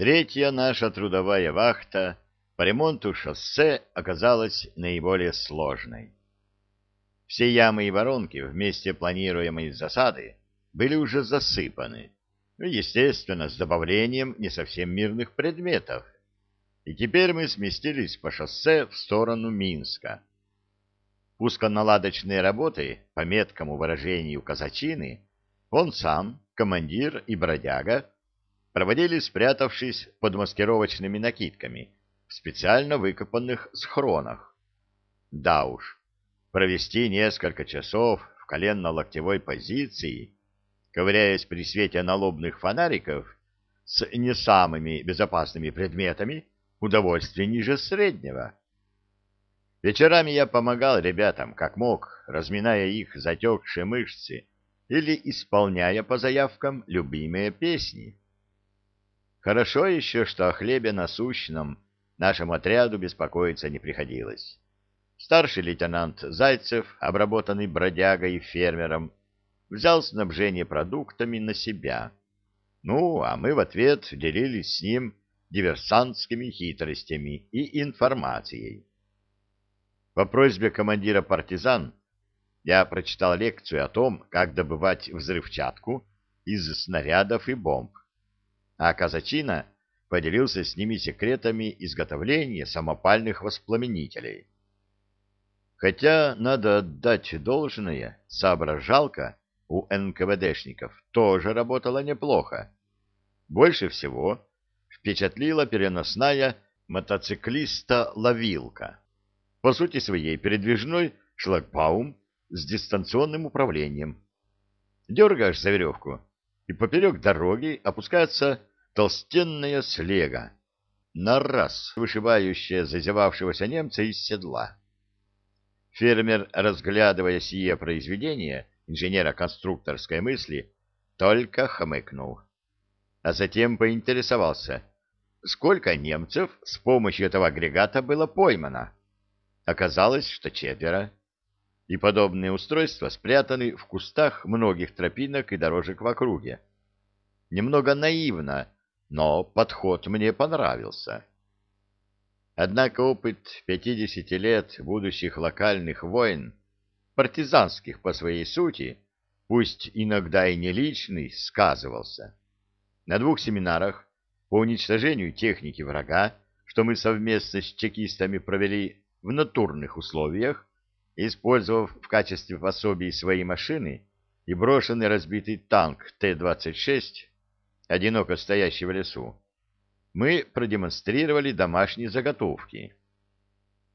Третья наша трудовая вахта по ремонту шоссе оказалась наиболее сложной. Все ямы и воронки в месте планируемой засады были уже засыпаны, ну, естественно, с добавлением не совсем мирных предметов. И теперь мы сместились по шоссе в сторону Минска. Пусконаладочные работы, по меткому выражению казачины, он сам, командир и бродяга, проводили, спрятавшись под маскировочными накидками в специально выкопанных схронах. Да уж, провести несколько часов в коленно-локтевой позиции, ковыряясь при свете налобных фонариков с не самыми безопасными предметами, удовольствие ниже среднего. Вечерами я помогал ребятам, как мог, разминая их затекшие мышцы или исполняя по заявкам любимые песни. Хорошо еще, что о хлебе насущном нашему отряду беспокоиться не приходилось. Старший лейтенант Зайцев, обработанный бродягой и фермером, взял снабжение продуктами на себя. Ну, а мы в ответ делились с ним диверсантскими хитростями и информацией. По просьбе командира партизан я прочитал лекцию о том, как добывать взрывчатку из снарядов и бомб а Казачина поделился с ними секретами изготовления самопальных воспламенителей. Хотя, надо отдать должное, соображалка у НКВДшников тоже работала неплохо. Больше всего впечатлила переносная мотоциклиста-ловилка. По сути своей передвижной шлагбаум с дистанционным управлением. Дергаешь за веревку, и поперек дороги опускается толстенная слега, на раз вышибающая зазевавшегося немца из седла. Фермер, разглядывая сие произведение инженера конструкторской мысли, только хмыкнул. А затем поинтересовался, сколько немцев с помощью этого агрегата было поймано. Оказалось, что четверо. И подобные устройства спрятаны в кустах многих тропинок и дорожек в округе. Немного наивно но подход мне понравился. Однако опыт 50 лет будущих локальных войн, партизанских по своей сути, пусть иногда и не личный, сказывался. На двух семинарах по уничтожению техники врага, что мы совместно с чекистами провели в натурных условиях, использовав в качестве пособий свои машины и брошенный разбитый танк Т-26, одиноко стоящий в лесу, мы продемонстрировали домашние заготовки.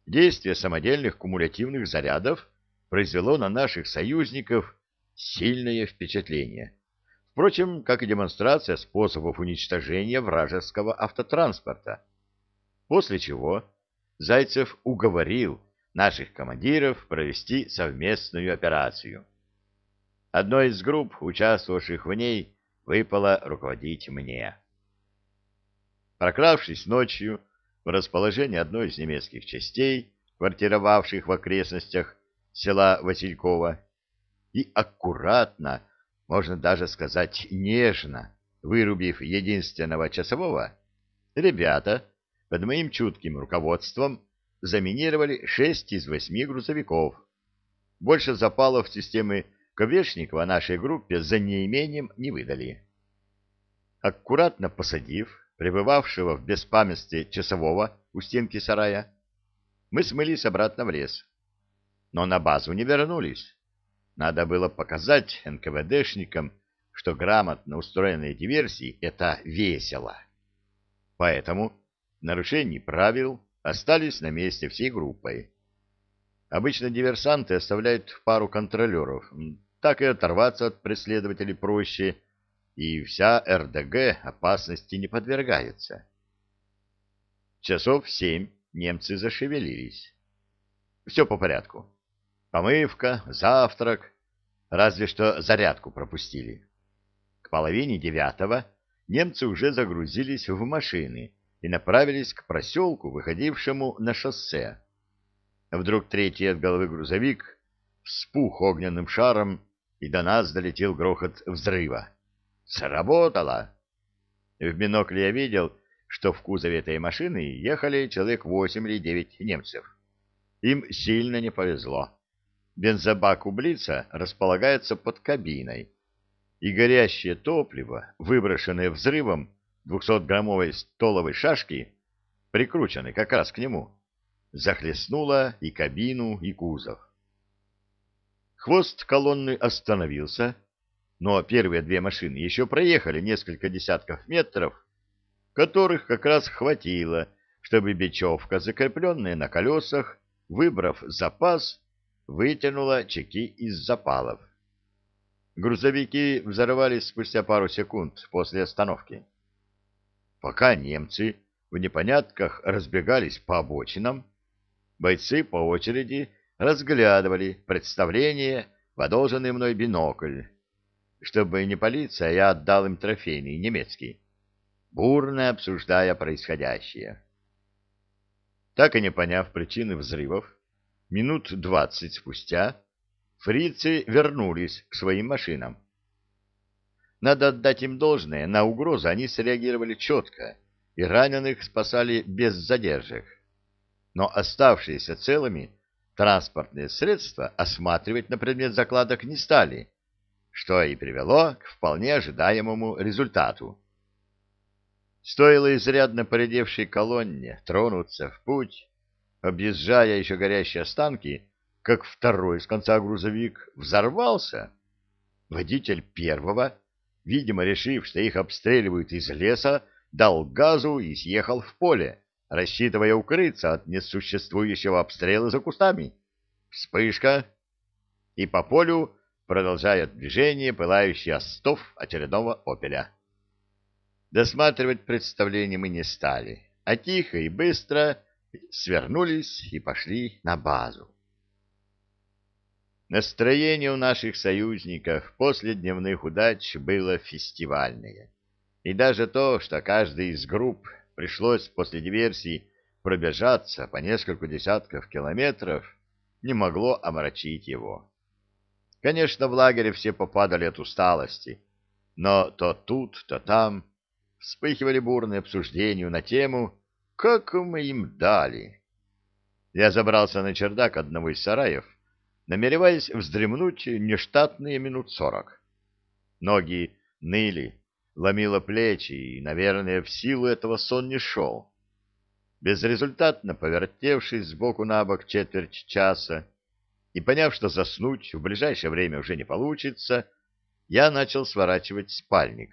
Действие самодельных кумулятивных зарядов произвело на наших союзников сильное впечатление. Впрочем, как и демонстрация способов уничтожения вражеского автотранспорта. После чего Зайцев уговорил наших командиров провести совместную операцию. Одной из групп, участвовавших в ней, выпало руководить мне. Прокравшись ночью в расположение одной из немецких частей, квартировавших в окрестностях села Василькова, и аккуратно, можно даже сказать нежно, вырубив единственного часового, ребята под моим чутким руководством заминировали шесть из восьми грузовиков. Больше запалов системы Ковешникова нашей группе за неимением не выдали. Аккуратно посадив пребывавшего в беспамятстве часового у стенки сарая, мы смылись обратно в лес. Но на базу не вернулись. Надо было показать НКВДшникам, что грамотно устроенные диверсии — это весело. Поэтому нарушений правил остались на месте всей группой. Обычно диверсанты оставляют пару контролеров, так и оторваться от преследователей проще, и вся РДГ опасности не подвергается. Часов семь немцы зашевелились. Все по порядку. Помывка, завтрак, разве что зарядку пропустили. К половине девятого немцы уже загрузились в машины и направились к проселку, выходившему на шоссе. Вдруг третий от головы грузовик вспух огненным шаром и до нас долетел грохот взрыва. Сработало! В бинокле я видел, что в кузове этой машины ехали человек восемь или девять немцев. Им сильно не повезло. Бензобак у Блица располагается под кабиной, и горящее топливо, выброшенное взрывом 200-граммовой столовой шашки, прикрученной как раз к нему, захлестнуло и кабину, и кузов. Хвост колонны остановился, но первые две машины еще проехали несколько десятков метров, которых как раз хватило, чтобы бечевка, закрепленная на колесах, выбрав запас, вытянула чеки из запалов. Грузовики взорвались спустя пару секунд после остановки. Пока немцы в непонятках разбегались по обочинам, бойцы по очереди разглядывали представление в одолженный мной бинокль. Чтобы не палиться, я отдал им трофейный немецкий, бурно обсуждая происходящее. Так и не поняв причины взрывов, минут двадцать спустя фрицы вернулись к своим машинам. Надо отдать им должное, на угрозы они среагировали четко, и раненых спасали без задержек. Но оставшиеся целыми транспортные средства осматривать на предмет закладок не стали, что и привело к вполне ожидаемому результату. Стоило изрядно поредевшей колонне тронуться в путь, объезжая еще горящие останки, как второй с конца грузовик взорвался. Водитель первого, видимо, решив, что их обстреливают из леса, дал газу и съехал в поле, рассчитывая укрыться от несуществующего обстрела за кустами. Вспышка, и по полю продолжает движение пылающий остов очередного «Опеля». Досматривать представление мы не стали, а тихо и быстро свернулись и пошли на базу. Настроение у наших союзников после дневных удач было фестивальное. И даже то, что каждый из групп пришлось после диверсии пробежаться по несколько десятков километров, не могло омрачить его. Конечно, в лагере все попадали от усталости, но то тут, то там вспыхивали бурные обсуждения на тему «Как мы им дали?». Я забрался на чердак одного из сараев, намереваясь вздремнуть нештатные минут сорок. Ноги ныли, ломило плечи, и, наверное, в силу этого сон не шел. Безрезультатно повертевшись сбоку на бок четверть часа и поняв, что заснуть в ближайшее время уже не получится, я начал сворачивать спальник.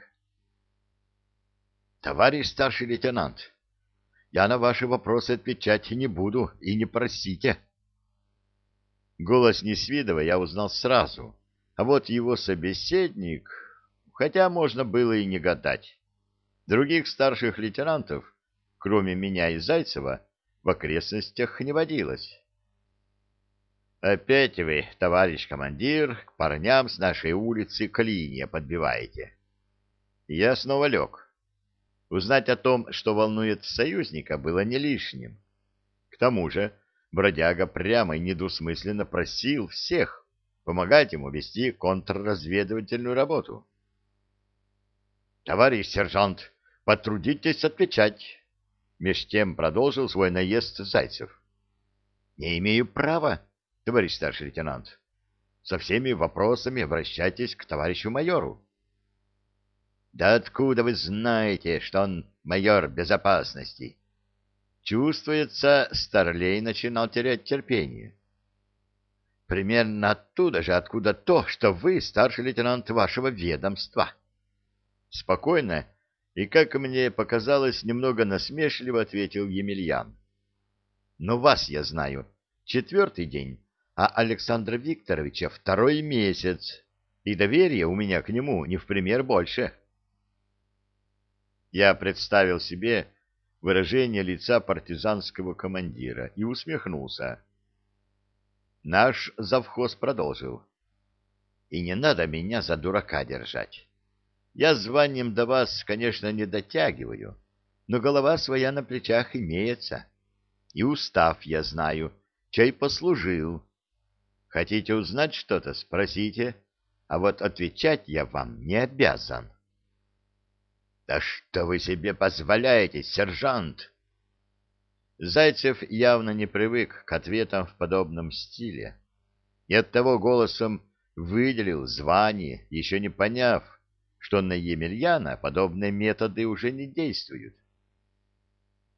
«Товарищ старший лейтенант, я на ваши вопросы отвечать не буду, и не просите». Голос Несвидова я узнал сразу, а вот его собеседник, хотя можно было и не гадать. Других старших лейтенантов, кроме меня и Зайцева, в окрестностях не водилось. «Опять вы, товарищ командир, к парням с нашей улицы клинья подбиваете». Я снова лег. Узнать о том, что волнует союзника, было не лишним. К тому же бродяга прямо и недвусмысленно просил всех помогать ему вести контрразведывательную работу. «Товарищ сержант, потрудитесь отвечать!» Меж тем продолжил свой наезд Зайцев. «Не имею права, товарищ старший лейтенант. Со всеми вопросами обращайтесь к товарищу майору». «Да откуда вы знаете, что он майор безопасности?» Чувствуется, Старлей начинал терять терпение. Примерно оттуда же, откуда то, что вы старший лейтенант вашего ведомства. Спокойно и, как мне показалось, немного насмешливо ответил Емельян. Но вас я знаю четвертый день, а Александра Викторовича второй месяц, и доверие у меня к нему не в пример больше. Я представил себе, выражение лица партизанского командира и усмехнулся. Наш завхоз продолжил. И не надо меня за дурака держать. Я званием до вас, конечно, не дотягиваю, но голова своя на плечах имеется. И устав я знаю, чай послужил. Хотите узнать что-то, спросите, а вот отвечать я вам не обязан. Да что вы себе позволяете, сержант? Зайцев явно не привык к ответам в подобном стиле. И оттого голосом выделил звание, еще не поняв, что на Емельяна подобные методы уже не действуют.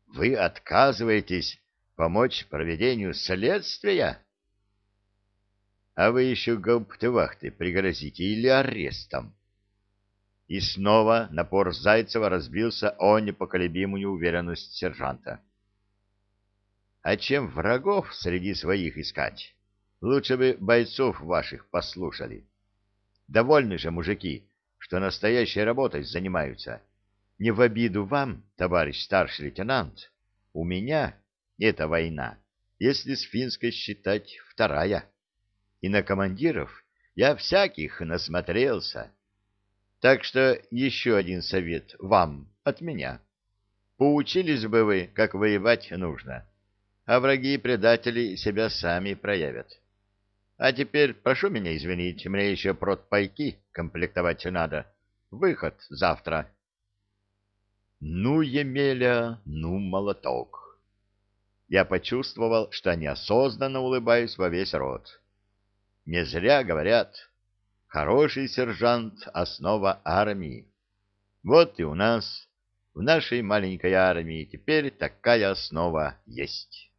Вы отказываетесь помочь проведению следствия? А вы еще гауптвахты пригрозите или арестом? И снова напор Зайцева разбился о непоколебимую уверенность сержанта. А чем врагов среди своих искать? Лучше бы бойцов ваших послушали. Довольны же мужики, что настоящей работой занимаются. Не в обиду вам, товарищ старший лейтенант, у меня эта война, если с финской считать, вторая. И на командиров я всяких насмотрелся. Так что еще один совет вам от меня. Поучились бы вы, как воевать нужно, а враги и предатели себя сами проявят. А теперь прошу меня извинить, мне еще протпайки комплектовать надо. Выход завтра. Ну, Емеля, ну, молоток. Я почувствовал, что неосознанно улыбаюсь во весь рот. Не зря говорят, хороший сержант — основа армии. Вот и у нас, в нашей маленькой армии, теперь такая основа есть.